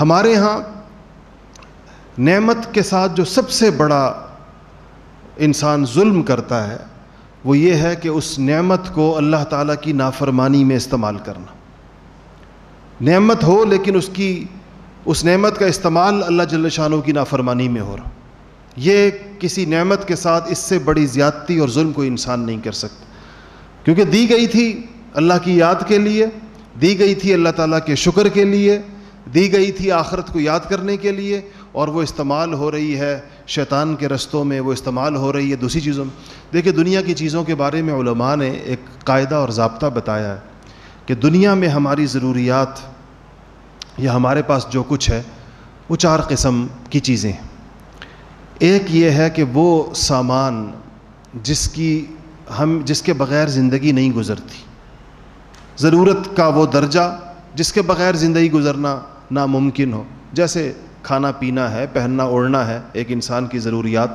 ہمارے ہاں نعمت کے ساتھ جو سب سے بڑا انسان ظلم کرتا ہے، وہ یہ ہے کہ اس نعمت کو اللہ تعالیٰ کی نافرمانی میں استعمال کرنا۔ نعمت ہو لیکن اس کی، اس نعمت کا استعمال اللہ جل شانوں کی نافرمانی میں ہو رہا۔ یہ کسی نعمت کے ساتھ اس سے بڑی زیادتی اور ظلم کوئی انسان نہیں کر سکتا۔ کیونکہ دی گئی تھی اللہ کی یاد کے لیے، دی گئی تھی اللہ تعالیٰ کے شکر کے لیے دی گئی تھی آخرت کو یاد کرنے کے لیے اور وہ استعمال ہو رہی ہے شیطان کے رستوں میں، وہ استعمال ہو رہی ہے دوسری چیزوں میں۔ دیکھیں دنیا کی چیزوں کے بارے میں علماء نے ایک قاعدہ اور ضابطہ بتایا ہے کہ دنیا میں ہماری ضروریات یا ہمارے پاس جو کچھ ہے، وہ چار قسم کی چیزیں ہیں۔ ایک یہ ہے کہ وہ سامان جس کی ہم، جس کے بغیر زندگی نہیں گزرتی۔ ضرورت کا وہ درجہ جس کے بغیر زندگی گزرنا ناممکن ہو۔ جیسے کھانا پینا ہے، پہننا، اوڑھنا ہے، ایک انسان کی ضروریات۔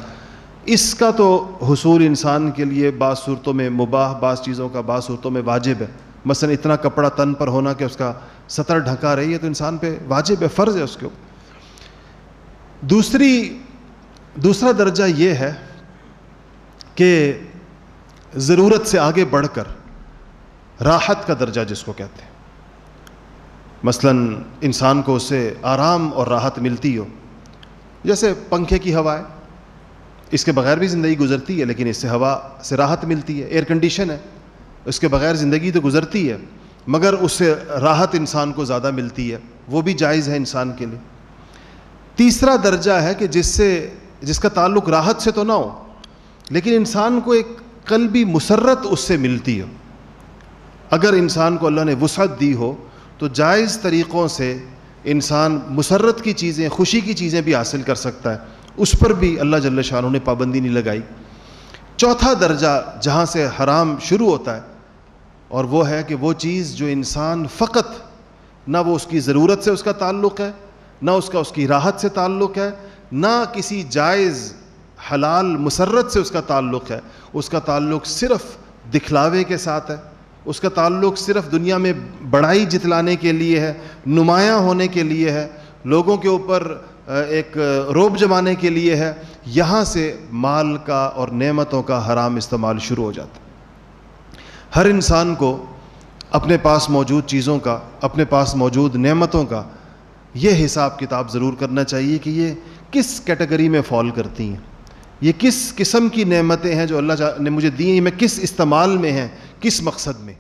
اس کا تو حصول انسان کے لیے بعض صورتوں میں مباح، بعض چیزوں کا بعض صورتوں میں واجب ہے۔ مثلا اتنا کپڑا تن پر ہونا کہ اس کا سطر ڈھکا رہی ہے تو انسان پہ واجب ہے، فرض ہے اس کے اوپر۔ دوسری، دوسرا درجہ یہ ہے کہ ضرورت سے آگے بڑھ کر راحت کا درجہ جس کو کہتے ہیں۔ مثلا انسان کو اس سے آرام اور راحت ملتی ہو، جیسے پنکھے کی ہوا ہے۔ اس کے بغیر بھی زندگی گزرتی ہے، لیکن اس سے ہوا سے راحت ملتی ہے ایئر کنڈیشن ہے۔ اس کے بغیر زندگی تو گزرتی ہے، مگر اس سے راحت انسان کو زیادہ ملتی ہے۔ وہ بھی جائز ہے انسان کے لیے۔ تیسرا درجہ ہے کہ جس سے، جس کا تعلق راحت سے تو نہ ہو، لیکن انسان کو ایک قلبی مسرت اس سے ملتی ہو۔ اگر انسان کو اللہ نے وسعت دی ہو تو جائز طریقوں سے انسان مسرت کی چیزیں، خوشی کی چیزیں بھی حاصل کر سکتا ہے۔ اس پر بھی اللہ جل شاہ نے پابندی نہیں لگائی۔ چوتھا درجہ جہاں سے حرام شروع ہوتا ہے، اور وہ ہے کہ وہ چیز جو انسان فقط نہ وہ اس کی ضرورت سے اس کا تعلق ہے، نہ اس کا اس کی راحت سے تعلق ہے، نہ کسی جائز حلال مسرت سے اس کا تعلق ہے۔ اس کا تعلق صرف دکھلاوے کے ساتھ ہے۔ اس کا تعلق صرف دنیا میں بڑائی جتلانے کے لیے ہے، نمایاں ہونے کے لیے ہے، لوگوں کے اوپر ایک روب جمانے کے لیے ہے۔ یہاں سے مال کا اور نعمتوں کا حرام استعمال شروع ہو جاتا ہر انسان کو اپنے پاس موجود چیزوں کا، اپنے پاس موجود نعمتوں کا یہ حساب کتاب ضرور کرنا چاہیے کہ یہ کس کیٹیگری میں فال کرتی ہیں۔ یہ کس قسم کی نعمتیں ہیں جو اللہ نے مجھے دی ہیں؟ میں کس استعمال میں ہیں؟ کس مقصد میں؟